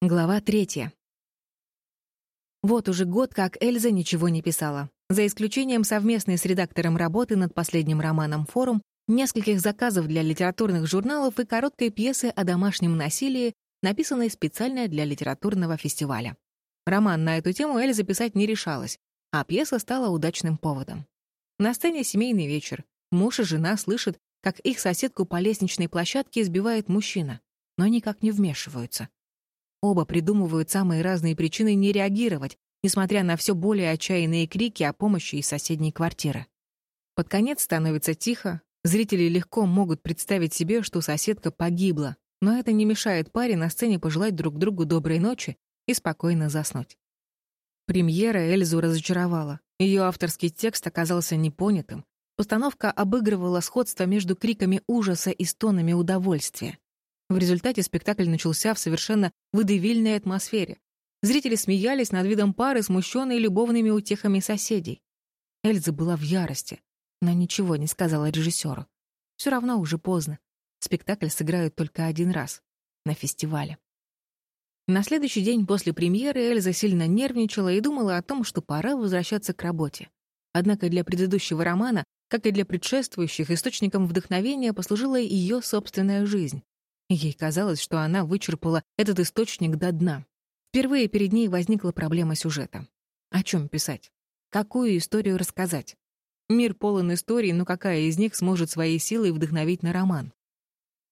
Глава третья. Вот уже год, как Эльза ничего не писала. За исключением совместной с редактором работы над последним романом «Форум», нескольких заказов для литературных журналов и короткой пьесы о домашнем насилии, написанной специально для литературного фестиваля. Роман на эту тему Эльза писать не решалась, а пьеса стала удачным поводом. На сцене семейный вечер. Муж и жена слышат, как их соседку по лестничной площадке избивает мужчина, но никак не вмешиваются. Оба придумывают самые разные причины не реагировать, несмотря на все более отчаянные крики о помощи из соседней квартиры. Под конец становится тихо, зрители легко могут представить себе, что соседка погибла, но это не мешает паре на сцене пожелать друг другу доброй ночи и спокойно заснуть. Премьера Эльзу разочаровала. Ее авторский текст оказался непонятым. Постановка обыгрывала сходство между криками ужаса и стонами удовольствия. В результате спектакль начался в совершенно выдавильной атмосфере. Зрители смеялись над видом пары, смущенной любовными утехами соседей. Эльза была в ярости, но ничего не сказала режиссеру. Все равно уже поздно. Спектакль сыграют только один раз — на фестивале. На следующий день после премьеры Эльза сильно нервничала и думала о том, что пора возвращаться к работе. Однако для предыдущего романа, как и для предшествующих, источником вдохновения послужила ее собственная жизнь. Ей казалось, что она вычерпала этот источник до дна. Впервые перед ней возникла проблема сюжета. О чем писать? Какую историю рассказать? Мир полон историй, но какая из них сможет своей силой вдохновить на роман?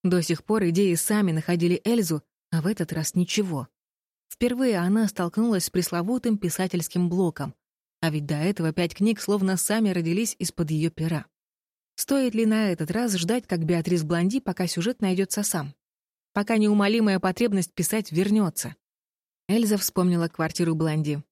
До сих пор идеи сами находили Эльзу, а в этот раз ничего. Впервые она столкнулась с пресловутым писательским блоком, а ведь до этого пять книг словно сами родились из-под ее пера. Стоит ли на этот раз ждать, как Беатрис Блонди, пока сюжет найдется сам? Пока неумолимая потребность писать вернется. Эльза вспомнила квартиру Блонди.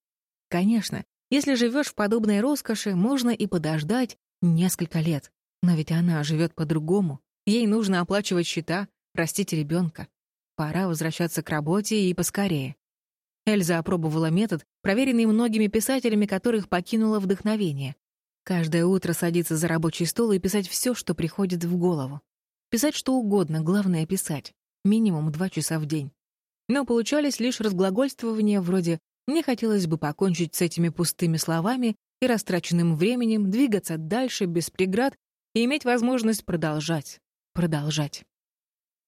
Конечно, если живешь в подобной роскоши, можно и подождать несколько лет. Но ведь она живет по-другому. Ей нужно оплачивать счета, растить ребенка. Пора возвращаться к работе и поскорее. Эльза опробовала метод, проверенный многими писателями, которых покинуло вдохновение. Каждое утро садиться за рабочий стол и писать все, что приходит в голову. Писать что угодно, главное — писать минимум два часа в день. Но получались лишь разглагольствования вроде «мне хотелось бы покончить с этими пустыми словами и растраченным временем, двигаться дальше без преград и иметь возможность продолжать, продолжать».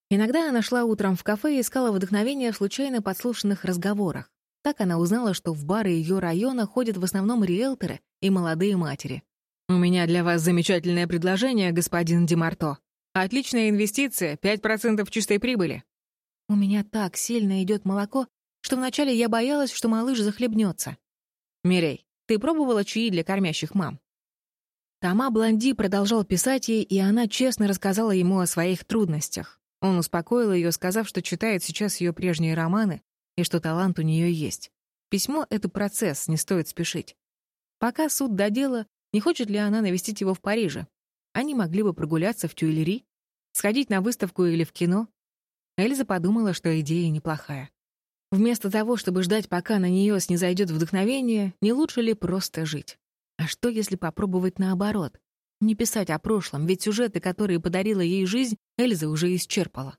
Иногда она шла утром в кафе и искала вдохновение в случайно подслушанных разговорах. Так она узнала, что в бары ее района ходят в основном риэлторы и молодые матери. «У меня для вас замечательное предложение, господин Демарто», Отличная инвестиция, 5% чистой прибыли. У меня так сильно идет молоко, что вначале я боялась, что малыш захлебнется. Мирей, ты пробовала чаи для кормящих мам? Тома Блонди продолжал писать ей, и она честно рассказала ему о своих трудностях. Он успокоил ее, сказав, что читает сейчас ее прежние романы и что талант у нее есть. Письмо — это процесс, не стоит спешить. Пока суд до дела, не хочет ли она навестить его в Париже, они могли бы прогуляться в Тюильри, сходить на выставку или в кино. Эльза подумала, что идея неплохая. Вместо того, чтобы ждать, пока на нее снизойдет вдохновение, не лучше ли просто жить? А что, если попробовать наоборот? Не писать о прошлом, ведь сюжеты, которые подарила ей жизнь, Эльза уже исчерпала.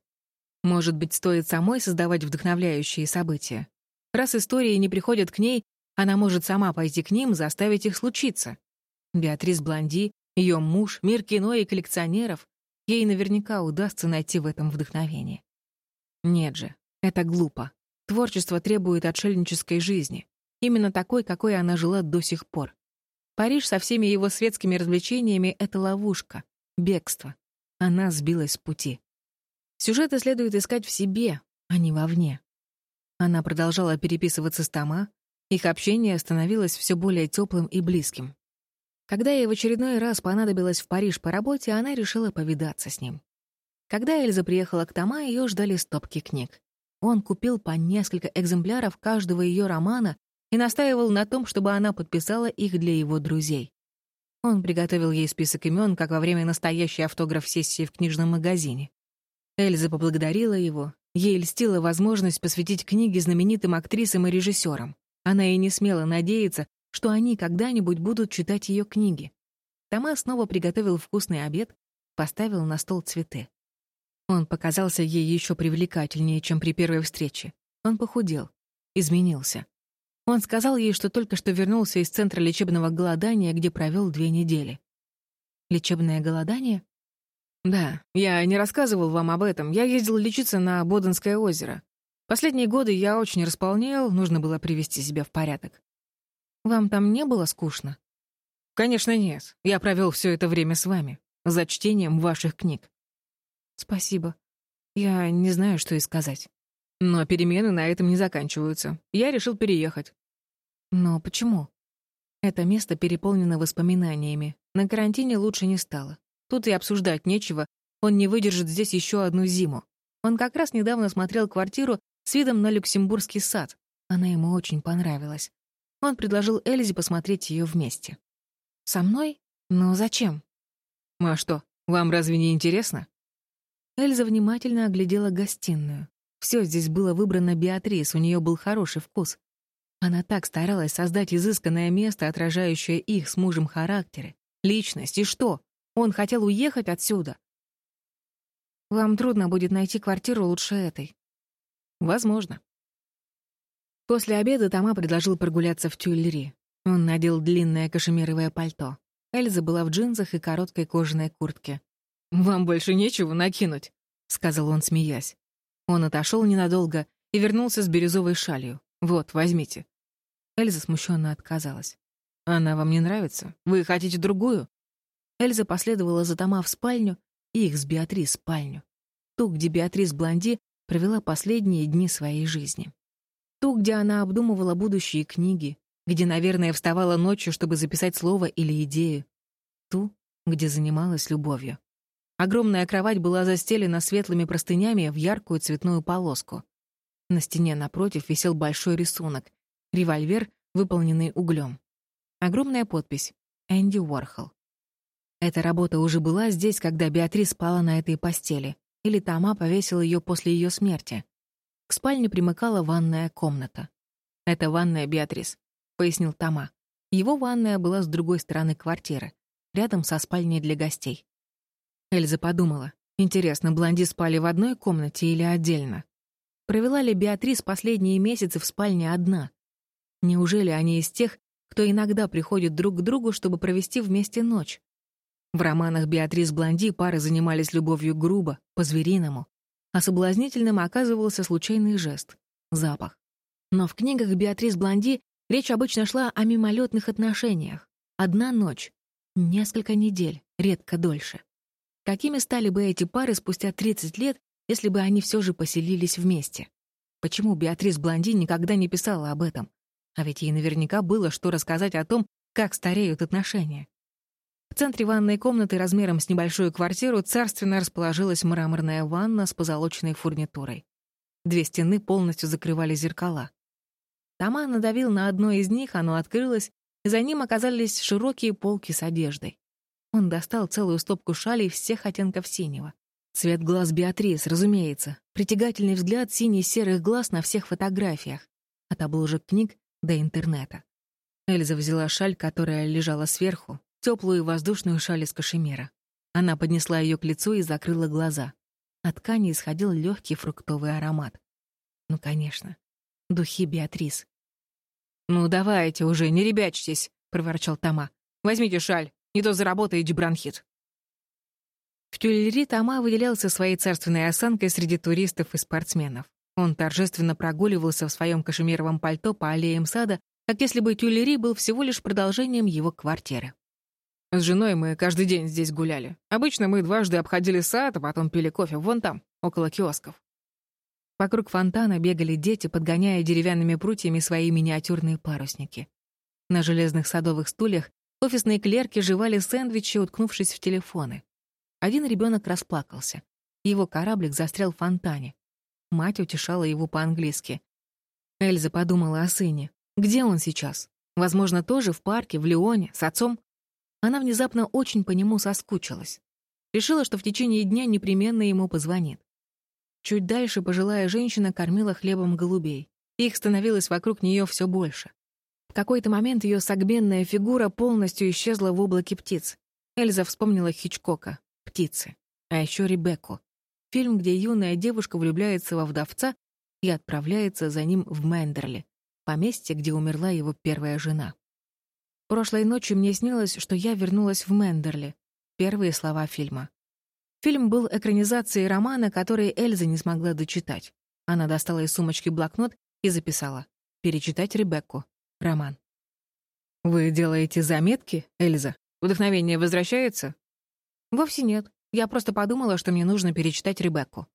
Может быть, стоит самой создавать вдохновляющие события? Раз истории не приходят к ней, она может сама пойти к ним, заставить их случиться. Беатрис Блонди ее муж, мир кино и коллекционеров. Ей наверняка удастся найти в этом вдохновение. Нет же, это глупо. Творчество требует отшельнической жизни. Именно такой, какой она жила до сих пор. Париж со всеми его светскими развлечениями — это ловушка, бегство. Она сбилась с пути. Сюжеты следует искать в себе, а не вовне. Она продолжала переписываться с Тома, их общение становилось все более теплым и близким. Когда ей в очередной раз понадобилось в Париж по работе, она решила повидаться с ним. Когда Эльза приехала к Тома, ее ждали стопки книг. Он купил по несколько экземпляров каждого ее романа и настаивал на том, чтобы она подписала их для его друзей. Он приготовил ей список имен, как во время настоящей автограф-сессии в книжном магазине. Эльза поблагодарила его. Ей льстила возможность посвятить книги знаменитым актрисам и режиссерам. Она и не смела надеяться, что они когда-нибудь будут читать ее книги. Тома снова приготовил вкусный обед, поставил на стол цветы. Он показался ей еще привлекательнее, чем при первой встрече. Он похудел, изменился. Он сказал ей, что только что вернулся из центра лечебного голодания, где провел две недели. Лечебное голодание? Да, я не рассказывал вам об этом. Я ездил лечиться на Боденское озеро. Последние годы я очень располнел, нужно было привести себя в порядок. Вам там не было скучно? Конечно, нет. Я провел все это время с вами, за чтением ваших книг. Спасибо. Я не знаю, что и сказать. Но перемены на этом не заканчиваются. Я решил переехать. Но почему? Это место переполнено воспоминаниями. На карантине лучше не стало. Тут и обсуждать нечего. Он не выдержит здесь еще одну зиму. Он как раз недавно смотрел квартиру с видом на Люксембургский сад. Она ему очень понравилась. Он предложил Эльзе посмотреть ее вместе. «Со мной? Но зачем?» «А что, вам разве не интересно?» Эльза внимательно оглядела гостиную. Все здесь было выбрано Беатрис, у нее был хороший вкус. Она так старалась создать изысканное место, отражающее их с мужем характеры, личность. И что? Он хотел уехать отсюда. Вам трудно будет найти квартиру лучше этой. Возможно. После обеда Тома предложил прогуляться в Тюильри. Он надел длинное кашемировое пальто. Эльза была в джинсах и короткой кожаной куртке. «Вам больше нечего накинуть», — сказал он, смеясь. Он отошел ненадолго и вернулся с бирюзовой шалью. «Вот, возьмите». Эльза смущенно отказалась. «Она вам не нравится? Вы хотите другую?» Эльза последовала за Тома в спальню и их с Беатрис спальню. Ту, где Беатрис Блонди провела последние дни своей жизни. Ту, где она обдумывала будущие книги, где, наверное, вставала ночью, чтобы записать слово или идею. Ту, где занималась любовью. Огромная кровать была застелена светлыми простынями в яркую цветную полоску. На стене напротив висел большой рисунок — револьвер, выполненный углем. Огромная подпись — Энди Уорхол. Эта работа уже была здесь, когда Беатрис спала на этой постели, или Тома повесил ее после ее смерти. К спальне примыкала ванная комната. «Это ванная Беатрис», — пояснил Тома. Его ванная была с другой стороны квартиры, рядом со спальней для гостей. Эльза подумала. Интересно, блонди спали в одной комнате или отдельно? Провела ли Беатрис последние месяцы в спальне одна? Неужели они из тех, кто иногда приходит друг к другу, чтобы провести вместе ночь? В романах Беатрис Блонди пары занимались любовью грубо, по-звериному, а соблазнительным оказывался случайный жест — запах. Но в книгах Беатрис Блонди речь обычно шла о мимолетных отношениях. Одна ночь, несколько недель, редко дольше. Какими стали бы эти пары спустя 30 лет, если бы они все же поселились вместе? Почему Беатрис Блонди никогда не писала об этом? А ведь ей наверняка было что рассказать о том, как стареют отношения. Центре ванной комнаты размером с небольшую квартиру царственно расположилась мраморная ванна с позолоченной фурнитурой. Две стены полностью закрывали зеркала. Тома надавил на одно из них, оно открылось, и за ним оказались широкие полки с одеждой. Он достал целую стопку шалей всех оттенков синего. Цвет глаз Беатрис, разумеется. Притягательный взгляд синий-серых глаз на всех фотографиях. От обложек книг до интернета. Эльза взяла шаль, которая лежала сверху, теплую воздушную шаль из кашемира. Она поднесла ее к лицу и закрыла глаза. От ткани исходил легкий фруктовый аромат. Ну, конечно. Духи Беатрис. «Ну, давайте уже, не ребячьтесь», — проворчал Тома. «Возьмите шаль». Не то заработаете бронхит. В Тюльри Тома выделялся своей царственной осанкой среди туристов и спортсменов. Он торжественно прогуливался в своем кашемировом пальто по аллеям сада, как если бы Тюльри был всего лишь продолжением его квартиры. С женой мы каждый день здесь гуляли. Обычно мы дважды обходили сад, а потом пили кофе вон там, около киосков. Вокруг фонтана бегали дети, подгоняя деревянными прутьями свои миниатюрные парусники. На железных садовых стульях Офисные клерки жевали сэндвичи, уткнувшись в телефоны. Один ребенок расплакался. Его кораблик застрял в фонтане. Мать утешала его по-английски. Эльза подумала о сыне. Где он сейчас? Возможно, тоже в парке, в Лионе, с отцом? Она внезапно очень по нему соскучилась. Решила, что в течение дня непременно ему позвонит. Чуть дальше пожилая женщина кормила хлебом голубей. Их становилось вокруг нее все больше. В какой-то момент ее согбенная фигура полностью исчезла в облаке птиц. Эльза вспомнила Хичкока «Птицы», а еще Ребекку. Фильм, где юная девушка влюбляется во вдовца, и отправляется за ним в Мендерли, поместье, где умерла его первая жена. Прошлой ночью мне снилось, что я вернулась в Мендерли. Первые слова фильма. Фильм был экранизацией романа, который Эльза не смогла дочитать. Она достала из сумочки блокнот и записала. «Перечитать Ребекку. Роман». «Вы делаете заметки, Эльза? Вдохновение возвращается?» «Вовсе нет. Я просто подумала, что мне нужно перечитать Ребекку.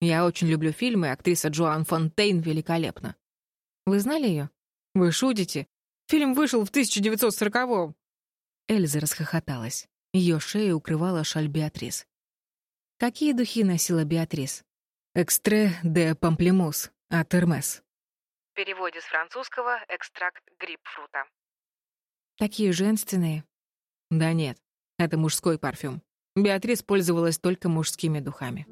Я очень люблю фильмы, актриса Джоан Фонтейн великолепна. Вы знали ее? Вы шутите? Фильм вышел в 1940-м. Эльза расхохоталась. Ее шею укрывала шаль Беатрис. Какие духи носила Беатрис? «Экстре де памплемус» от Эрмес. В переводе с французского «экстракт грейпфрута». Такие женственные. Да нет, это мужской парфюм. Беатрис пользовалась только мужскими духами.